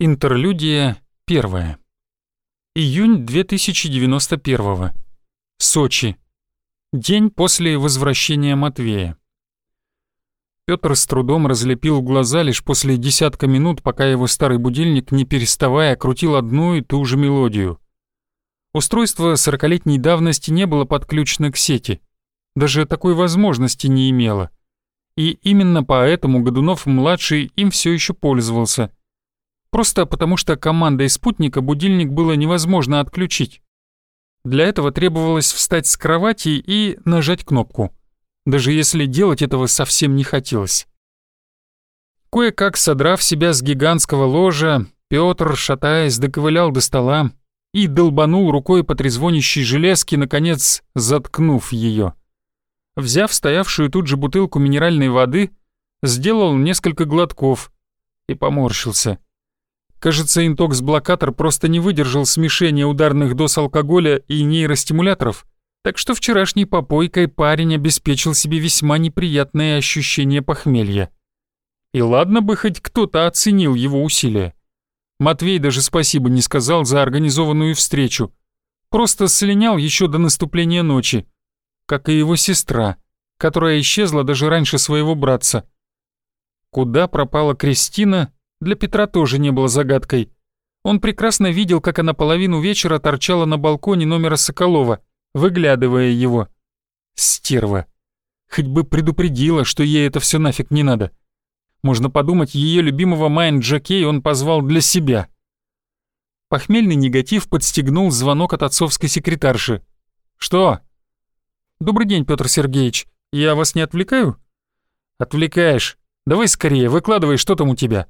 Интерлюдия первая. Июнь 2091. Сочи. День после возвращения Матвея. Пётр с трудом разлепил глаза лишь после десятка минут, пока его старый будильник, не переставая, крутил одну и ту же мелодию. Устройство сорокалетней давности не было подключено к сети. Даже такой возможности не имело. И именно поэтому Годунов-младший им все еще пользовался – Просто потому что командой спутника будильник было невозможно отключить. Для этого требовалось встать с кровати и нажать кнопку, даже если делать этого совсем не хотелось. Кое-как содрав себя с гигантского ложа, Пётр, шатаясь, доковылял до стола и долбанул рукой по трезвонящей железке, наконец заткнув ее. Взяв стоявшую тут же бутылку минеральной воды, сделал несколько глотков и поморщился. Кажется, интокс-блокатор просто не выдержал смешения ударных доз алкоголя и нейростимуляторов, так что вчерашней попойкой парень обеспечил себе весьма неприятное ощущение похмелья. И ладно бы хоть кто-то оценил его усилия. Матвей даже спасибо не сказал за организованную встречу. Просто слинял еще до наступления ночи, как и его сестра, которая исчезла даже раньше своего братца. Куда пропала Кристина, для Петра тоже не было загадкой. Он прекрасно видел, как она половину вечера торчала на балконе номера Соколова, выглядывая его. Стерва. Хоть бы предупредила, что ей это все нафиг не надо. Можно подумать, ее любимого Майн Джакей он позвал для себя. Похмельный негатив подстегнул звонок от отцовской секретарши. «Что?» «Добрый день, Петр Сергеевич. Я вас не отвлекаю?» «Отвлекаешь. Давай скорее, выкладывай, что там у тебя».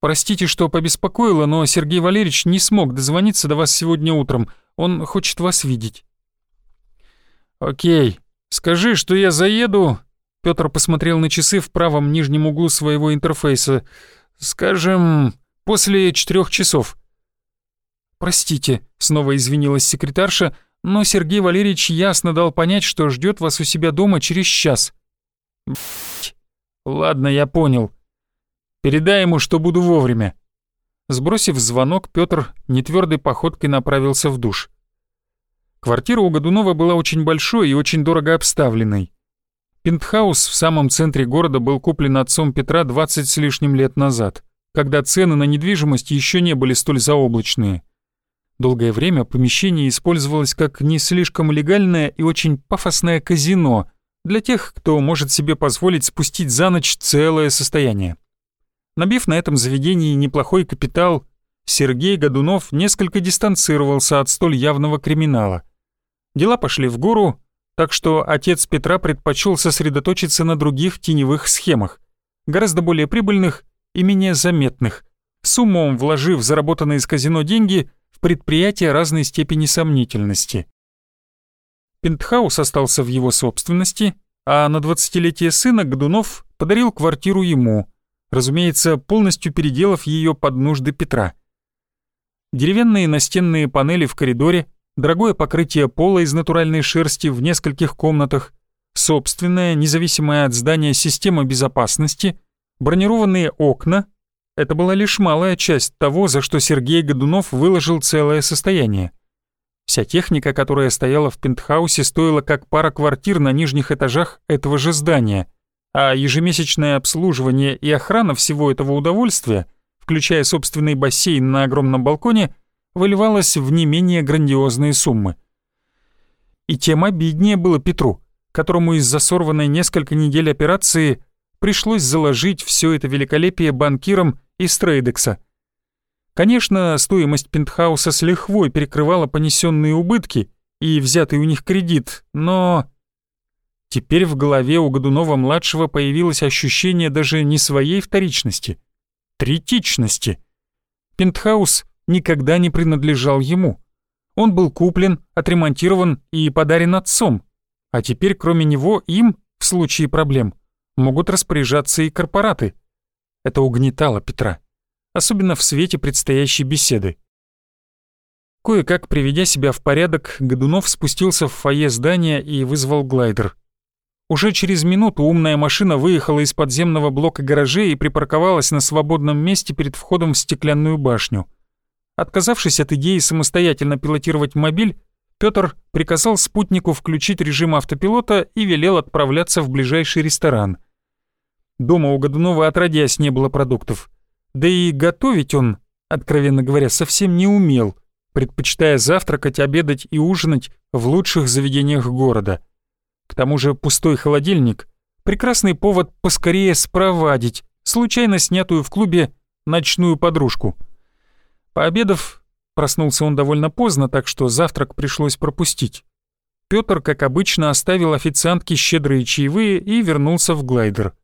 Простите, что побеспокоило, но Сергей Валерьевич не смог дозвониться до вас сегодня утром. Он хочет вас видеть». «Окей. Скажи, что я заеду...» Пётр посмотрел на часы в правом нижнем углу своего интерфейса. «Скажем, после четырех часов». «Простите», — снова извинилась секретарша, но Сергей Валерьевич ясно дал понять, что ждет вас у себя дома через час. «Ладно, я понял. Передай ему, что буду вовремя». Сбросив звонок, Пётр нетвёрдой походкой направился в душ. Квартира у Годунова была очень большой и очень дорого обставленной. Пентхаус в самом центре города был куплен отцом Петра 20 с лишним лет назад, когда цены на недвижимость еще не были столь заоблачные. Долгое время помещение использовалось как не слишком легальное и очень пафосное казино для тех, кто может себе позволить спустить за ночь целое состояние. Набив на этом заведении неплохой капитал, Сергей Годунов несколько дистанцировался от столь явного криминала. Дела пошли в гору, так что отец Петра предпочел сосредоточиться на других теневых схемах, гораздо более прибыльных и менее заметных, с умом вложив заработанные из казино деньги в предприятия разной степени сомнительности. Пентхаус остался в его собственности, а на 20-летие сына Годунов подарил квартиру ему – разумеется, полностью переделав ее под нужды Петра. Деревянные настенные панели в коридоре, дорогое покрытие пола из натуральной шерсти в нескольких комнатах, собственная, независимая от здания система безопасности, бронированные окна — это была лишь малая часть того, за что Сергей Годунов выложил целое состояние. Вся техника, которая стояла в пентхаусе, стоила как пара квартир на нижних этажах этого же здания — а ежемесячное обслуживание и охрана всего этого удовольствия, включая собственный бассейн на огромном балконе, выливалось в не менее грандиозные суммы. И тем обиднее было Петру, которому из-за сорванной несколько недель операции пришлось заложить все это великолепие банкирам из Трейдекса. Конечно, стоимость пентхауса с лихвой перекрывала понесенные убытки и взятый у них кредит, но... Теперь в голове у Годунова-младшего появилось ощущение даже не своей вторичности, третичности. Пентхаус никогда не принадлежал ему. Он был куплен, отремонтирован и подарен отцом, а теперь кроме него им, в случае проблем, могут распоряжаться и корпораты. Это угнетало Петра, особенно в свете предстоящей беседы. Кое-как приведя себя в порядок, Годунов спустился в фойе здания и вызвал глайдер. Уже через минуту умная машина выехала из подземного блока гаражей и припарковалась на свободном месте перед входом в стеклянную башню. Отказавшись от идеи самостоятельно пилотировать мобиль, Пётр приказал спутнику включить режим автопилота и велел отправляться в ближайший ресторан. Дома у Годунова отродясь не было продуктов. Да и готовить он, откровенно говоря, совсем не умел, предпочитая завтракать, обедать и ужинать в лучших заведениях города. К тому же пустой холодильник — прекрасный повод поскорее спровадить случайно снятую в клубе ночную подружку. Пообедав, Проснулся он довольно поздно, так что завтрак пришлось пропустить. Пётр, как обычно, оставил официантке щедрые чаевые и вернулся в глайдер.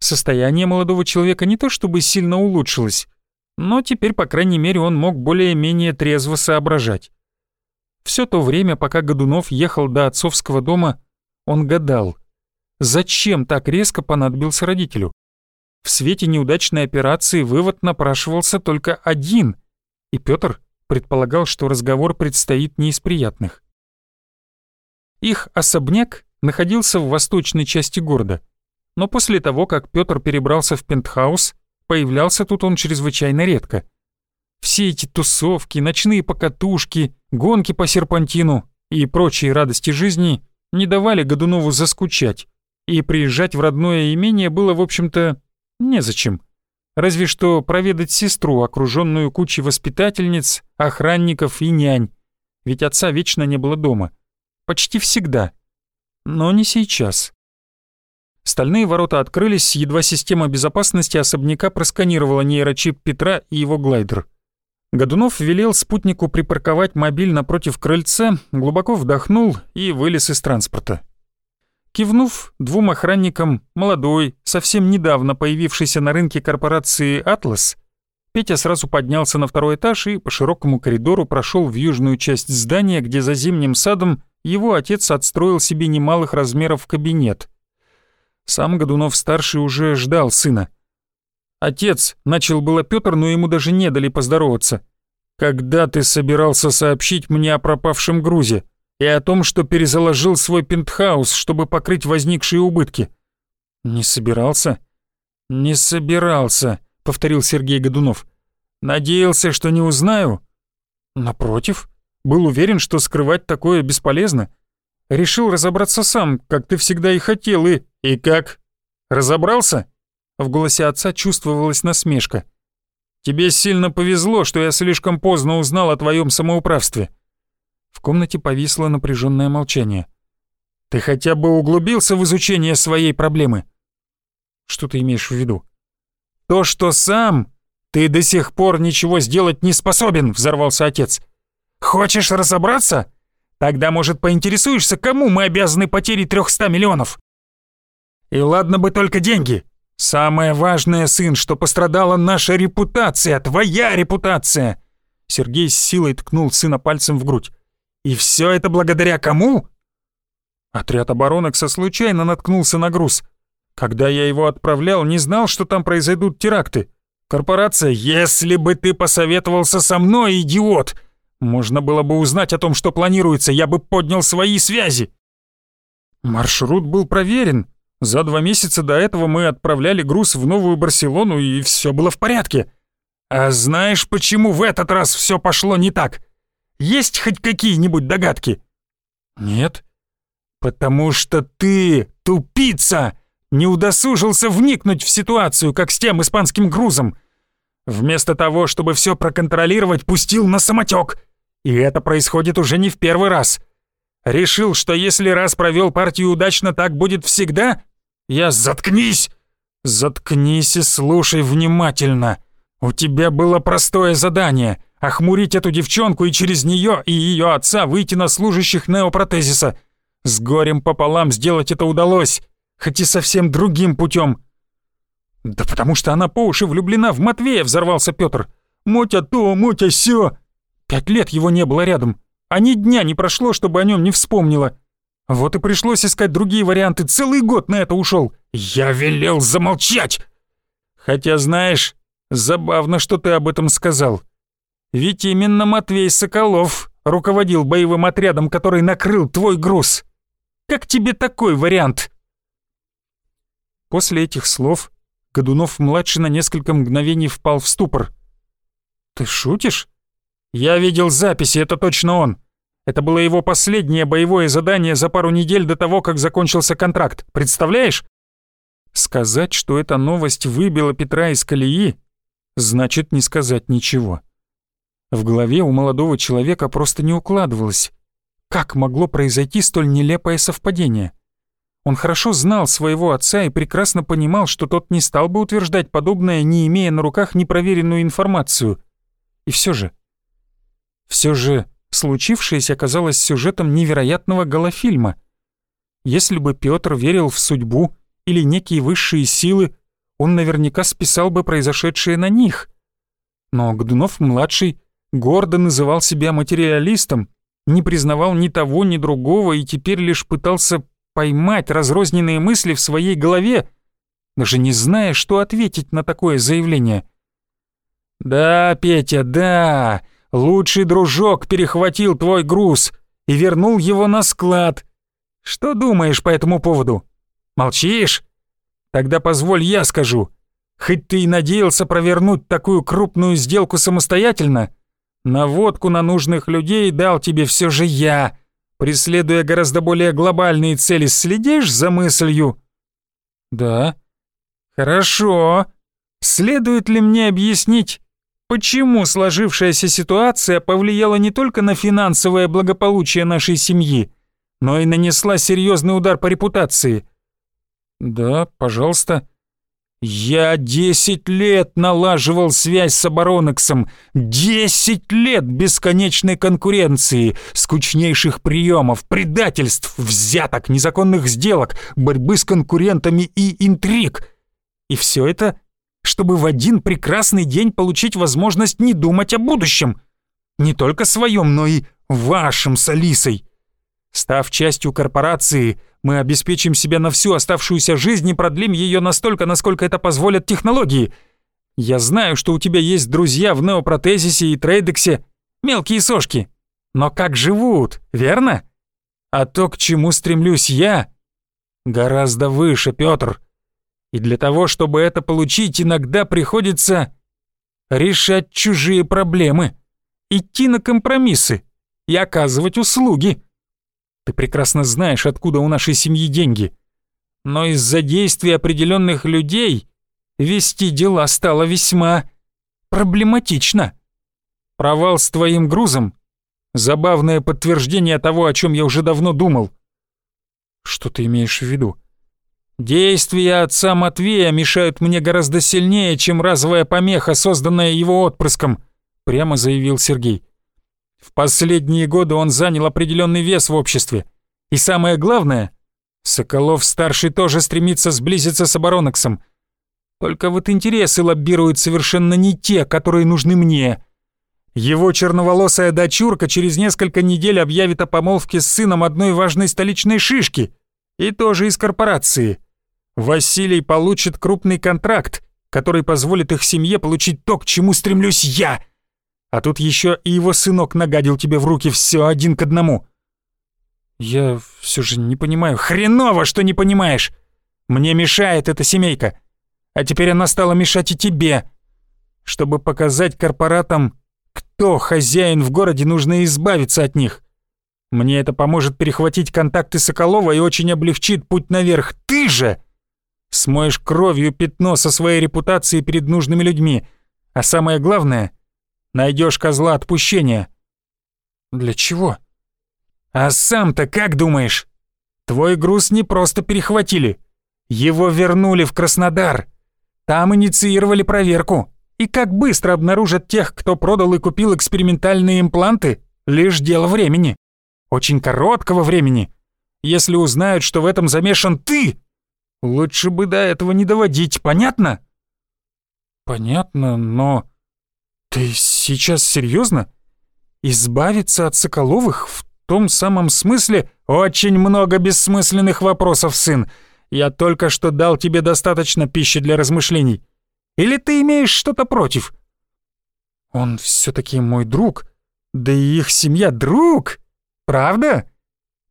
Состояние молодого человека не то чтобы сильно улучшилось, но теперь, по крайней мере, он мог более-менее трезво соображать. Все то время, пока Годунов ехал до отцовского дома, он гадал, зачем так резко понадобился родителю. В свете неудачной операции вывод напрашивался только один, и Пётр предполагал, что разговор предстоит не из приятных. Их особняк находился в восточной части города, но после того, как Пётр перебрался в пентхаус, появлялся тут он чрезвычайно редко. Все эти тусовки, ночные покатушки, гонки по серпантину и прочие радости жизни не давали Годунову заскучать, и приезжать в родное имение было, в общем-то, незачем. Разве что проведать сестру, окруженную кучей воспитательниц, охранников и нянь. Ведь отца вечно не было дома. Почти всегда. Но не сейчас. Стальные ворота открылись, едва система безопасности особняка просканировала нейрочип Петра и его глайдер. Годунов велел спутнику припарковать мобиль напротив крыльца, глубоко вдохнул и вылез из транспорта. Кивнув двум охранникам, молодой, совсем недавно появившийся на рынке корпорации «Атлас», Петя сразу поднялся на второй этаж и по широкому коридору прошел в южную часть здания, где за зимним садом его отец отстроил себе немалых размеров кабинет. Сам Годунов-старший уже ждал сына. «Отец», — начал было Пётр, но ему даже не дали поздороваться. «Когда ты собирался сообщить мне о пропавшем грузе?» и о том, что перезаложил свой пентхаус, чтобы покрыть возникшие убытки. «Не собирался?» «Не собирался», — повторил Сергей Годунов. «Надеялся, что не узнаю?» «Напротив, был уверен, что скрывать такое бесполезно. Решил разобраться сам, как ты всегда и хотел, и...» «И как? Разобрался?» В голосе отца чувствовалась насмешка. «Тебе сильно повезло, что я слишком поздно узнал о твоем самоуправстве». В комнате повисло напряженное молчание. «Ты хотя бы углубился в изучение своей проблемы?» «Что ты имеешь в виду?» «То, что сам ты до сих пор ничего сделать не способен», — взорвался отец. «Хочешь разобраться? Тогда, может, поинтересуешься, кому мы обязаны потере 300 миллионов?» «И ладно бы только деньги. Самое важное, сын, что пострадала наша репутация, твоя репутация!» Сергей с силой ткнул сына пальцем в грудь. И все это благодаря кому? Отряд оборонок случайно наткнулся на груз. Когда я его отправлял, не знал, что там произойдут теракты. Корпорация, если бы ты посоветовался со мной, идиот! Можно было бы узнать о том, что планируется, я бы поднял свои связи. Маршрут был проверен. За два месяца до этого мы отправляли груз в Новую Барселону, и все было в порядке. А знаешь, почему в этот раз все пошло не так? Есть хоть какие-нибудь догадки?» «Нет». «Потому что ты, тупица, не удосужился вникнуть в ситуацию, как с тем испанским грузом. Вместо того, чтобы все проконтролировать, пустил на самотек. И это происходит уже не в первый раз. Решил, что если раз провел партию удачно, так будет всегда? Я заткнись! Заткнись и слушай внимательно. У тебя было простое задание — охмурить эту девчонку и через нее и ее отца выйти на служащих неопротезиса. С горем пополам сделать это удалось, хоть и совсем другим путем. «Да потому что она по уши влюблена в Матвея», — взорвался Петр. «Мотя то, мотя сё». Пять лет его не было рядом, а ни дня не прошло, чтобы о нем не вспомнила. Вот и пришлось искать другие варианты, целый год на это ушел. Я велел замолчать. Хотя, знаешь, забавно, что ты об этом сказал. Ведь именно Матвей Соколов руководил боевым отрядом, который накрыл твой груз. Как тебе такой вариант? После этих слов Годунов-младший на несколько мгновений впал в ступор. «Ты шутишь?» «Я видел записи, это точно он. Это было его последнее боевое задание за пару недель до того, как закончился контракт. Представляешь?» Сказать, что эта новость выбила Петра из колеи, значит не сказать ничего. В голове у молодого человека просто не укладывалось. Как могло произойти столь нелепое совпадение? Он хорошо знал своего отца и прекрасно понимал, что тот не стал бы утверждать подобное, не имея на руках непроверенную информацию. И все же... Все же случившееся оказалось сюжетом невероятного голофильма. Если бы Петр верил в судьбу или некие высшие силы, он наверняка списал бы произошедшее на них. Но Гдунов-младший гордо называл себя материалистом, не признавал ни того, ни другого и теперь лишь пытался поймать разрозненные мысли в своей голове, даже не зная, что ответить на такое заявление. «Да, Петя, да, лучший дружок перехватил твой груз и вернул его на склад. Что думаешь по этому поводу? Молчишь? Тогда позволь я скажу. Хоть ты и надеялся провернуть такую крупную сделку самостоятельно, наводку на нужных людей дал тебе все же я, преследуя гораздо более глобальные цели. Следишь за мыслью? Да. Хорошо. Следует ли мне объяснить, почему сложившаяся ситуация повлияла не только на финансовое благополучие нашей семьи, но и нанесла серьезный удар по репутации? Да, пожалуйста. Я десять лет налаживал связь с Оборонексом. Десять лет бесконечной конкуренции, скучнейших приемов, предательств, взяток, незаконных сделок, борьбы с конкурентами и интриг. И все это, чтобы в один прекрасный день получить возможность не думать о будущем. Не только своем, но и вашем с Алисой. Став частью корпорации, мы обеспечим себя на всю оставшуюся жизнь и продлим ее настолько, насколько это позволят технологии. Я знаю, что у тебя есть друзья в неопротезисе и трейдексе, мелкие сошки. Но как живут, верно? А то, к чему стремлюсь я, гораздо выше, Пётр. И для того, чтобы это получить, иногда приходится решать чужие проблемы, идти на компромиссы и оказывать услуги. Ты прекрасно знаешь, откуда у нашей семьи деньги. Но из-за действий определенных людей вести дела стало весьма проблематично. Провал с твоим грузом — забавное подтверждение того, о чем я уже давно думал. Что ты имеешь в виду? Действия отца Матвея мешают мне гораздо сильнее, чем разовая помеха, созданная его отпрыском, прямо заявил Сергей. В последние годы он занял определенный вес в обществе. И самое главное, Соколов-старший тоже стремится сблизиться с Обороноксом. Только вот интересы лоббируют совершенно не те, которые нужны мне. Его черноволосая дочурка через несколько недель объявит о помолвке с сыном одной важной столичной шишки. И тоже из корпорации. Василий получит крупный контракт, который позволит их семье получить то, к чему стремлюсь я — а тут еще и его сынок нагадил тебе в руки все один к одному. Я все же не понимаю. Хреново, что не понимаешь. Мне мешает эта семейка. А теперь она стала мешать и тебе. Чтобы показать корпоратам, кто хозяин в городе, нужно избавиться от них. Мне это поможет перехватить контакты Соколова и очень облегчит путь наверх. Ты же смоешь кровью пятно со своей репутацией перед нужными людьми. А самое главное — Найдешь козла отпущения». «Для чего?» «А сам-то как думаешь? Твой груз не просто перехватили. Его вернули в Краснодар. Там инициировали проверку. И как быстро обнаружат тех, кто продал и купил экспериментальные импланты, лишь дело времени. Очень короткого времени. Если узнают, что в этом замешан ты, лучше бы до этого не доводить, понятно? Понятно, но... «Ты сейчас серьезно? Избавиться от Соколовых в том самом смысле? Очень много бессмысленных вопросов, сын. Я только что дал тебе достаточно пищи для размышлений. Или ты имеешь что-то против?» «Он все-таки мой друг. Да и их семья друг. Правда?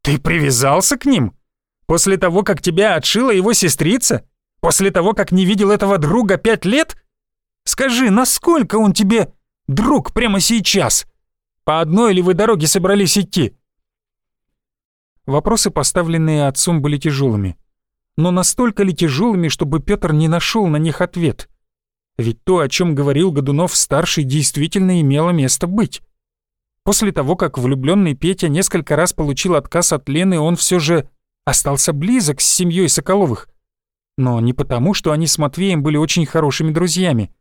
Ты привязался к ним? После того, как тебя отшила его сестрица? После того, как не видел этого друга пять лет? Скажи, насколько он тебе друг прямо сейчас? По одной ли вы дороге собрались идти?» Вопросы, поставленные отцом, были тяжелыми. Но настолько ли тяжелыми, чтобы Петр не нашел на них ответ? Ведь то, о чем говорил Годунов-старший, действительно имело место быть. После того, как влюбленный Петя несколько раз получил отказ от Лены, он все же остался близок с семьей Соколовых. Но не потому, что они с Матвеем были очень хорошими друзьями.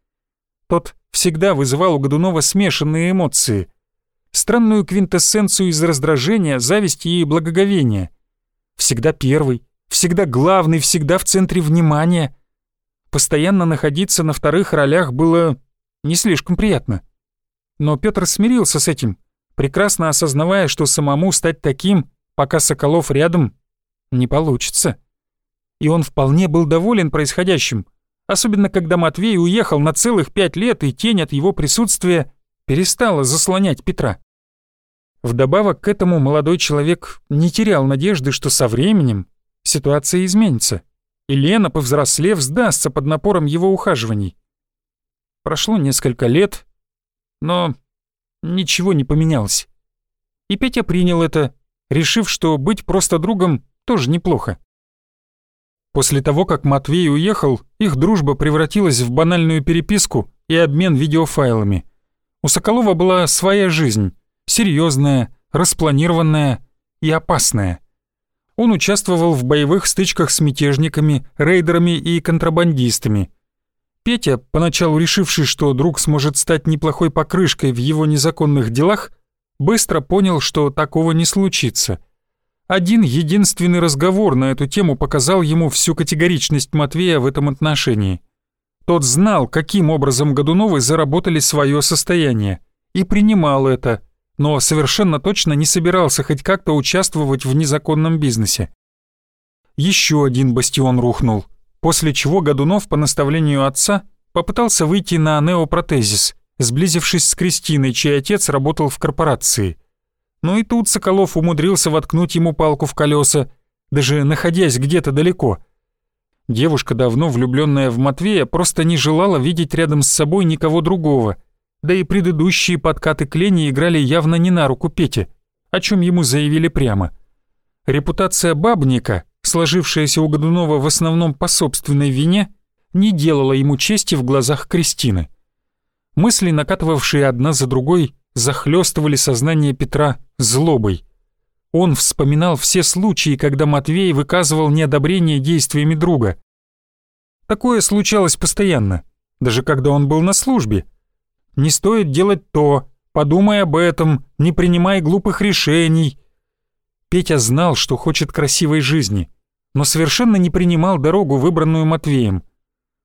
Тот всегда вызывал у Годунова смешанные эмоции. Странную квинтэссенцию из раздражения, зависти и благоговения. Всегда первый, всегда главный, всегда в центре внимания. Постоянно находиться на вторых ролях было не слишком приятно. Но Петр смирился с этим — прекрасно осознавая, что самому стать таким, пока Соколов рядом, не получится. И он вполне был доволен происходящим, особенно когда Матвей уехал на целых пять лет, и тень от его присутствия перестала заслонять Петра. Вдобавок к этому молодой человек не терял надежды, что со временем ситуация изменится, и Лена, повзрослев, сдастся под напором его ухаживаний. Прошло несколько лет, но ничего не поменялось. И Петя принял это, решив, что быть просто другом тоже неплохо. После того, как Матвей уехал, их дружба превратилась в банальную переписку и обмен видеофайлами. У Соколова была своя жизнь, серьезная, распланированная и опасная. Он участвовал в боевых стычках с мятежниками, рейдерами и контрабандистами – Петя, поначалу решивший, что друг сможет стать неплохой покрышкой в его незаконных делах, быстро понял, что такого не случится. Один единственный разговор на эту тему показал ему всю категоричность Матвея в этом отношении. Тот знал, каким образом Годуновы заработали свое состояние, и принимал это, но совершенно точно не собирался хоть как-то участвовать в незаконном бизнесе. Еще один бастион рухнул — после чего Годунов по наставлению отца попытался выйти на неопротезис, сблизившись с Кристиной, чей отец работал в корпорации. Но и тут Соколов умудрился воткнуть ему палку в колеса, даже находясь где-то далеко. Девушка, давно влюбленная в Матвея, просто не желала видеть рядом с собой никого другого, да и предыдущие подкаты к Лене играли явно не на руку Пете, о чем ему заявили прямо. Репутация бабника — сложившаяся у Годунова в основном по собственной вине, не делала ему чести в глазах Кристины. Мысли, накатывавшие одна за другой, захлестывали сознание Петра злобой. Он вспоминал все случаи, когда Матвей выказывал неодобрение действиями друга. Такое случалось постоянно, даже когда он был на службе. «Не стоит делать то», «подумай об этом», «не принимай глупых решений», Петя знал, что хочет красивой жизни, но совершенно не принимал дорогу, выбранную Матвеем.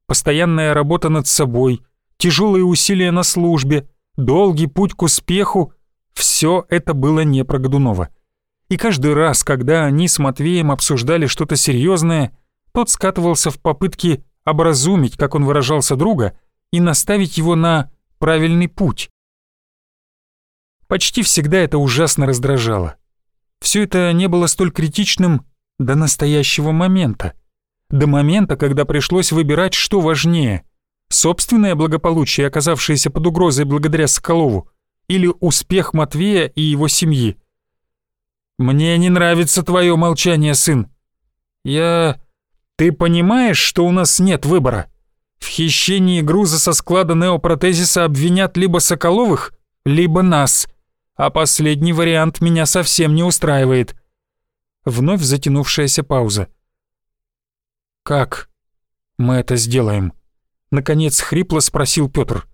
Постоянная работа над собой, тяжелые усилия на службе, долгий путь к успеху — все это было не про Годунова. И каждый раз, когда они с Матвеем обсуждали что-то серьезное, тот скатывался в попытки образумить, как он выражался друга, и наставить его на правильный путь. Почти всегда это ужасно раздражало. Все это не было столь критичным до настоящего момента. До момента, когда пришлось выбирать, что важнее. Собственное благополучие, оказавшееся под угрозой благодаря Соколову, или успех Матвея и его семьи. «Мне не нравится твое молчание, сын. Я... Ты понимаешь, что у нас нет выбора? В хищении груза со склада неопротезиса обвинят либо Соколовых, либо нас а последний вариант меня совсем не устраивает. Вновь затянувшаяся пауза. «Как мы это сделаем?» Наконец хрипло спросил Пётр.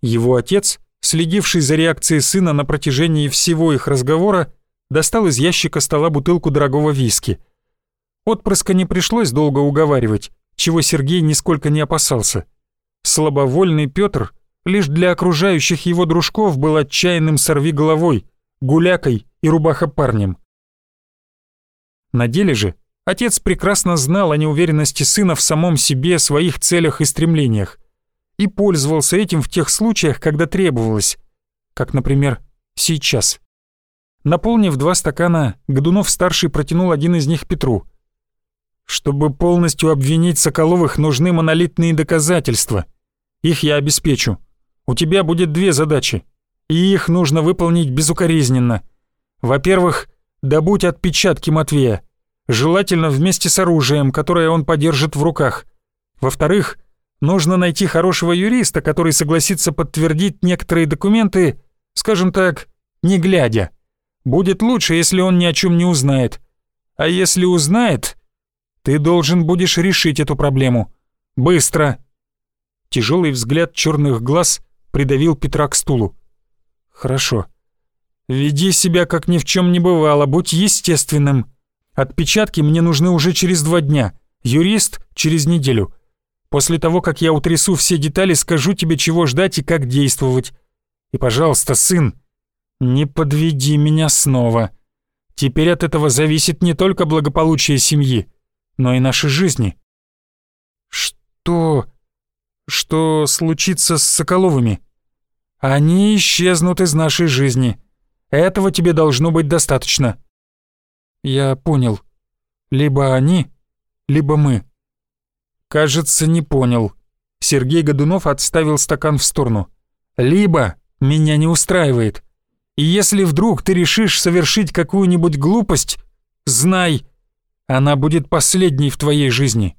Его отец, следивший за реакцией сына на протяжении всего их разговора, достал из ящика стола бутылку дорогого виски. Отпрыска не пришлось долго уговаривать, чего Сергей нисколько не опасался. Слабовольный Пётр лишь для окружающих его дружков был отчаянным сорвиголовой, гулякой и рубахопарнем. На деле же отец прекрасно знал о неуверенности сына в самом себе, своих целях и стремлениях, и пользовался этим в тех случаях, когда требовалось, как, например, сейчас. Наполнив два стакана, Годунов-старший протянул один из них Петру. Чтобы полностью обвинить Соколовых, нужны монолитные доказательства. Их я обеспечу. У тебя будет две задачи, и их нужно выполнить безукоризненно. Во-первых, добудь отпечатки Матвея, желательно вместе с оружием, которое он подержит в руках. Во-вторых, нужно найти хорошего юриста, который согласится подтвердить некоторые документы, скажем так, не глядя. Будет лучше, если он ни о чем не узнает. А если узнает, ты должен будешь решить эту проблему. Быстро. Тяжелый взгляд черных глаз придавил Петра к стулу. Хорошо. Веди себя, как ни в чем не бывало, будь естественным. Отпечатки мне нужны уже через два дня, юрист через неделю. После того, как я утрясу все детали, скажу тебе, чего ждать и как действовать. И, пожалуйста, сын, не подведи меня снова. Теперь от этого зависит не только благополучие семьи, но и нашей жизни. Что... что случится с Соколовыми? Они исчезнут из нашей жизни. Этого тебе должно быть достаточно. Я понял. Либо они, либо мы. Кажется, не понял. Сергей Годунов отставил стакан в сторону. Либо меня не устраивает. И если вдруг ты решишь совершить какую-нибудь глупость, знай, она будет последней в твоей жизни.